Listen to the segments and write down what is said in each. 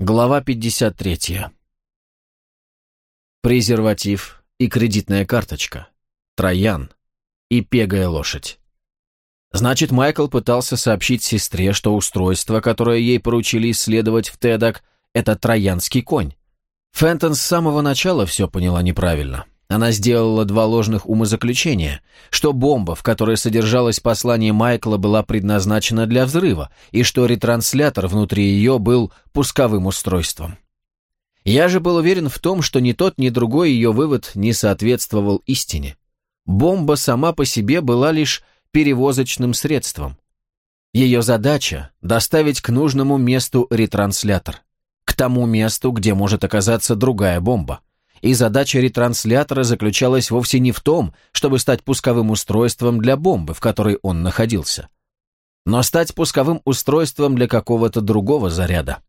Глава 53. Презерватив и кредитная карточка. Троян. И пегая лошадь. Значит, Майкл пытался сообщить сестре, что устройство, которое ей поручили исследовать в Тедак, это троянский конь. Фентон с самого начала все поняла неправильно. Она сделала два ложных умозаключения, что бомба, в которой содержалось послание Майкла, была предназначена для взрыва, и что ретранслятор внутри ее был пусковым устройством. Я же был уверен в том, что ни тот, ни другой ее вывод не соответствовал истине. Бомба сама по себе была лишь перевозочным средством. Ее задача – доставить к нужному месту ретранслятор, к тому месту, где может оказаться другая бомба и задача ретранслятора заключалась вовсе не в том, чтобы стать пусковым устройством для бомбы, в которой он находился, но стать пусковым устройством для какого-то другого заряда.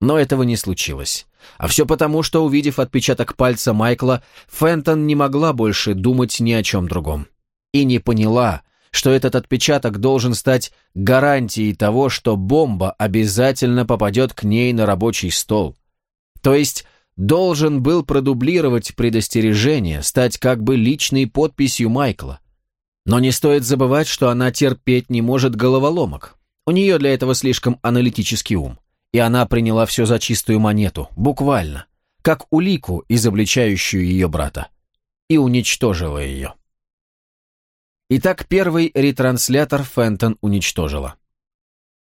Но этого не случилось. А все потому, что, увидев отпечаток пальца Майкла, Фентон не могла больше думать ни о чем другом. И не поняла, что этот отпечаток должен стать гарантией того, что бомба обязательно попадет к ней на рабочий стол. То есть должен был продублировать предостережение, стать как бы личной подписью Майкла. Но не стоит забывать, что она терпеть не может головоломок. У нее для этого слишком аналитический ум. И она приняла все за чистую монету, буквально, как улику, изобличающую ее брата. И уничтожила ее. Итак, первый ретранслятор Фентон уничтожила.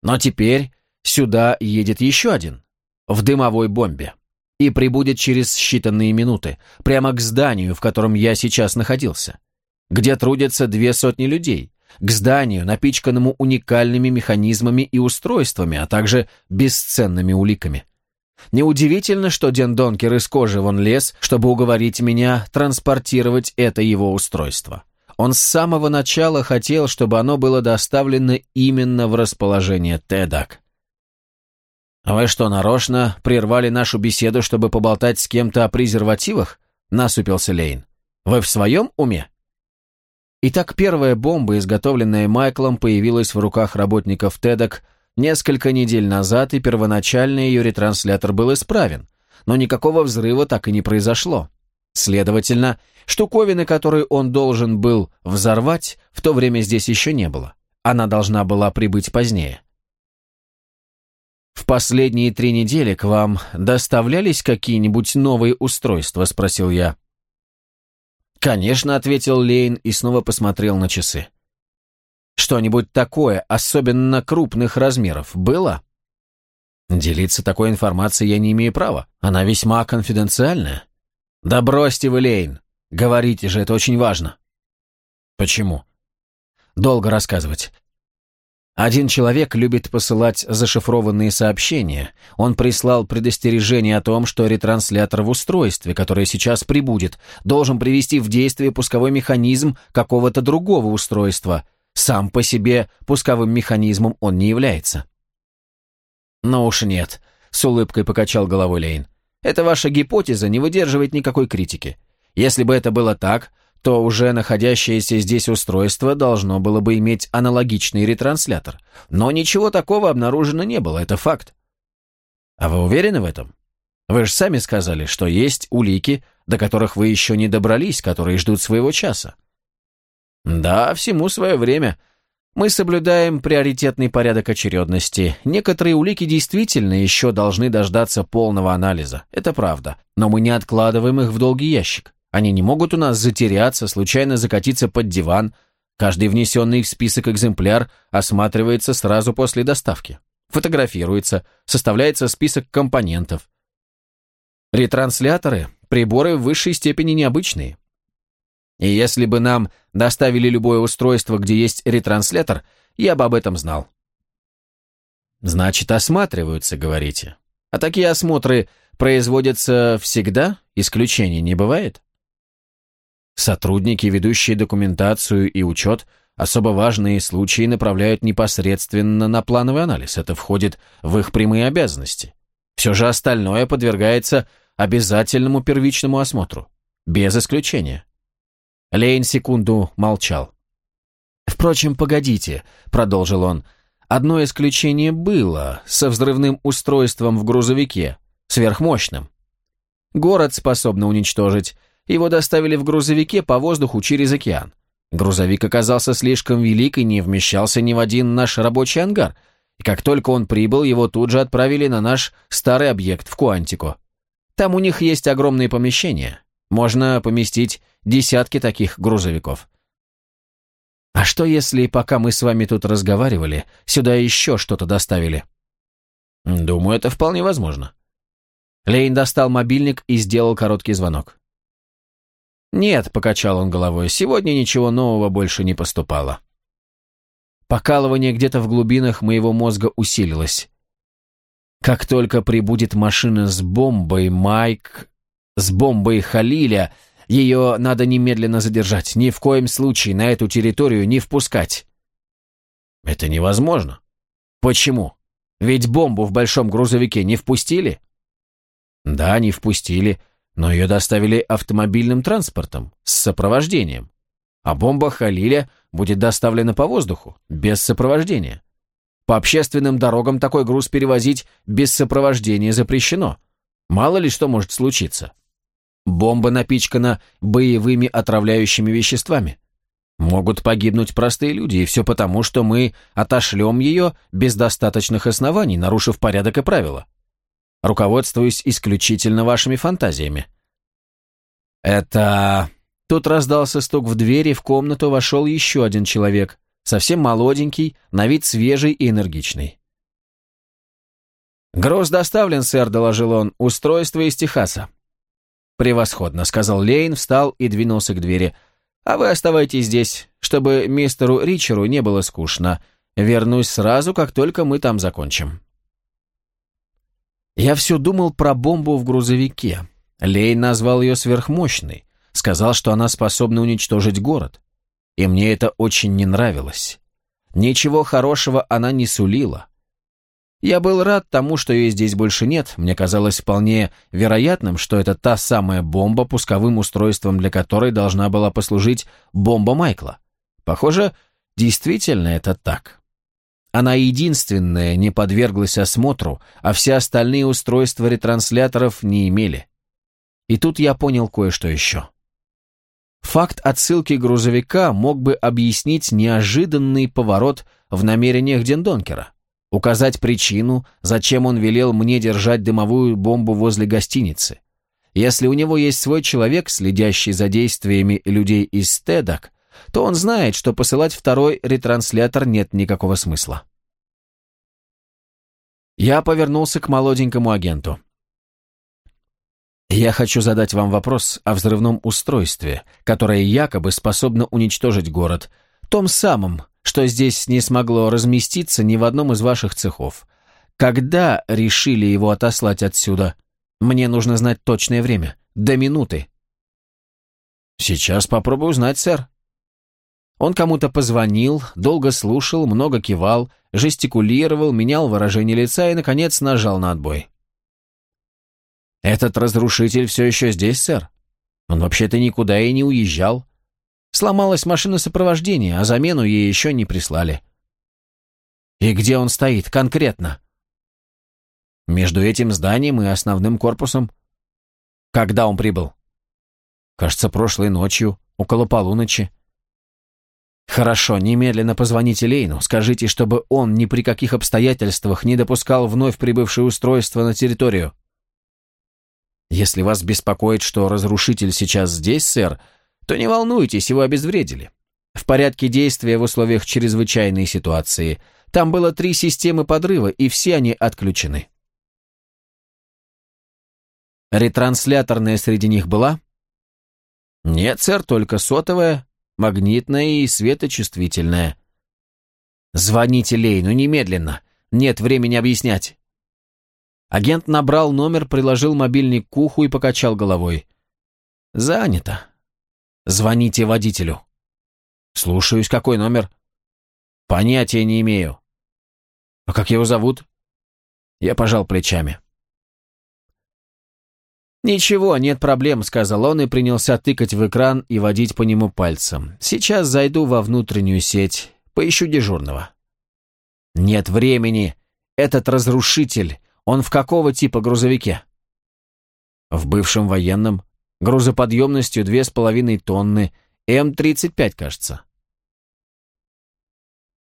Но теперь сюда едет еще один, в дымовой бомбе и прибудет через считанные минуты, прямо к зданию, в котором я сейчас находился, где трудятся две сотни людей, к зданию, напичканному уникальными механизмами и устройствами, а также бесценными уликами. Неудивительно, что Ден Донкер из кожи вон лез, чтобы уговорить меня транспортировать это его устройство. Он с самого начала хотел, чтобы оно было доставлено именно в расположение Тедак. «Вы что, нарочно прервали нашу беседу, чтобы поболтать с кем-то о презервативах?» — насупился Лейн. «Вы в своем уме?» Итак, первая бомба, изготовленная Майклом, появилась в руках работников Тедок несколько недель назад, и первоначально ее ретранслятор был исправен, но никакого взрыва так и не произошло. Следовательно, штуковины, которые он должен был взорвать, в то время здесь еще не было. Она должна была прибыть позднее. «В последние три недели к вам доставлялись какие-нибудь новые устройства?» – спросил я. «Конечно», – ответил Лейн и снова посмотрел на часы. «Что-нибудь такое, особенно крупных размеров, было?» «Делиться такой информацией я не имею права. Она весьма конфиденциальная». «Да бросьте вы, Лейн. Говорите же, это очень важно». «Почему?» «Долго рассказывать. Один человек любит посылать зашифрованные сообщения. Он прислал предостережение о том, что ретранслятор в устройстве, которое сейчас прибудет, должен привести в действие пусковой механизм какого-то другого устройства. Сам по себе пусковым механизмом он не является. «Ну уж нет», — с улыбкой покачал головой Лейн. «Эта ваша гипотеза не выдерживает никакой критики. Если бы это было так, то уже находящееся здесь устройство должно было бы иметь аналогичный ретранслятор. Но ничего такого обнаружено не было, это факт. А вы уверены в этом? Вы же сами сказали, что есть улики, до которых вы еще не добрались, которые ждут своего часа. Да, всему свое время. Мы соблюдаем приоритетный порядок очередности. Некоторые улики действительно еще должны дождаться полного анализа. Это правда. Но мы не откладываем их в долгий ящик. Они не могут у нас затеряться, случайно закатиться под диван. Каждый внесенный в список экземпляр осматривается сразу после доставки. Фотографируется, составляется список компонентов. Ретрансляторы – приборы в высшей степени необычные. И если бы нам доставили любое устройство, где есть ретранслятор, я бы об этом знал. Значит, осматриваются, говорите. А такие осмотры производятся всегда? Исключений не бывает? Сотрудники, ведущие документацию и учет, особо важные случаи направляют непосредственно на плановый анализ. Это входит в их прямые обязанности. Все же остальное подвергается обязательному первичному осмотру. Без исключения. Лейн секунду молчал. «Впрочем, погодите», — продолжил он, — Одно исключение было со взрывным устройством в грузовике, сверхмощным. Город способно уничтожить. Его доставили в грузовике по воздуху через океан. Грузовик оказался слишком велик и не вмещался ни в один наш рабочий ангар, и как только он прибыл, его тут же отправили на наш старый объект в Куантико. Там у них есть огромные помещения. Можно поместить десятки таких грузовиков. А что если, пока мы с вами тут разговаривали, сюда еще что-то доставили? Думаю, это вполне возможно. Лейн достал мобильник и сделал короткий звонок. «Нет», — покачал он головой, — «сегодня ничего нового больше не поступало». Покалывание где-то в глубинах моего мозга усилилось. Как только прибудет машина с бомбой, Майк... с бомбой Халиля, ее надо немедленно задержать, ни в коем случае на эту территорию не впускать. Это невозможно. Почему? Ведь бомбу в большом грузовике не впустили? Да, не впустили, но ее доставили автомобильным транспортом, с сопровождением. А бомба Халиля будет доставлена по воздуху, без сопровождения. По общественным дорогам такой груз перевозить без сопровождения запрещено. Мало ли что может случиться. Бомба напичкана боевыми отравляющими веществами. Могут погибнуть простые люди, и все потому, что мы отошлем ее без достаточных оснований, нарушив порядок и правила руководствуюсь исключительно вашими фантазиями». «Это...» Тут раздался стук в двери, в комнату вошел еще один человек, совсем молоденький, на вид свежий и энергичный. «Груз доставлен, сэр», — доложил он, — «устройство из Техаса». «Превосходно», — сказал Лейн, встал и двинулся к двери. «А вы оставайтесь здесь, чтобы мистеру Ричеру не было скучно. Вернусь сразу, как только мы там закончим». Я все думал про бомбу в грузовике. Лей назвал ее сверхмощной, сказал, что она способна уничтожить город. И мне это очень не нравилось. Ничего хорошего она не сулила. Я был рад тому, что ее здесь больше нет. Мне казалось вполне вероятным, что это та самая бомба, пусковым устройством для которой должна была послужить бомба Майкла. Похоже, действительно это так. Она единственная не подверглась осмотру, а все остальные устройства ретрансляторов не имели. И тут я понял кое-что еще. Факт отсылки грузовика мог бы объяснить неожиданный поворот в намерениях Дендонкера, указать причину, зачем он велел мне держать дымовую бомбу возле гостиницы. Если у него есть свой человек, следящий за действиями людей из Стедок, то он знает, что посылать второй ретранслятор нет никакого смысла. Я повернулся к молоденькому агенту. Я хочу задать вам вопрос о взрывном устройстве, которое якобы способно уничтожить город, том самом, что здесь не смогло разместиться ни в одном из ваших цехов. Когда решили его отослать отсюда? Мне нужно знать точное время, до минуты. Сейчас попробую узнать, сэр. Он кому-то позвонил, долго слушал, много кивал, жестикулировал, менял выражение лица и, наконец, нажал на отбой. «Этот разрушитель все еще здесь, сэр? Он вообще-то никуда и не уезжал. Сломалась машина сопровождения, а замену ей еще не прислали». «И где он стоит конкретно?» «Между этим зданием и основным корпусом». «Когда он прибыл?» «Кажется, прошлой ночью, около полуночи». «Хорошо, немедленно позвоните Лейну, скажите, чтобы он ни при каких обстоятельствах не допускал вновь прибывшее устройство на территорию». «Если вас беспокоит, что разрушитель сейчас здесь, сэр, то не волнуйтесь, его обезвредили. В порядке действия в условиях чрезвычайной ситуации. Там было три системы подрыва, и все они отключены». «Ретрансляторная среди них была?» «Нет, сэр, только сотовая, магнитная и светочувствительная. «Звоните Лейну немедленно. Нет времени объяснять». Агент набрал номер, приложил мобильник к уху и покачал головой. «Занято. Звоните водителю». «Слушаюсь, какой номер?» «Понятия не имею». «А как его зовут?» Я пожал плечами. «Ничего, нет проблем», — сказал он и принялся тыкать в экран и водить по нему пальцем. «Сейчас зайду во внутреннюю сеть, поищу дежурного». Нет времени. Этот разрушитель, он в какого типа грузовике? В бывшем военном, грузоподъемностью две с половиной тонны, М-35, кажется.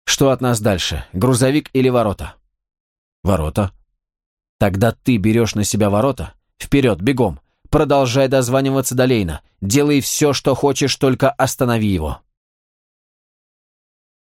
Что от нас дальше, грузовик или ворота? Ворота. Тогда ты берешь на себя ворота? Вперед, бегом. Продолжай дозваниваться до Лейна. Делай все, что хочешь, только останови его.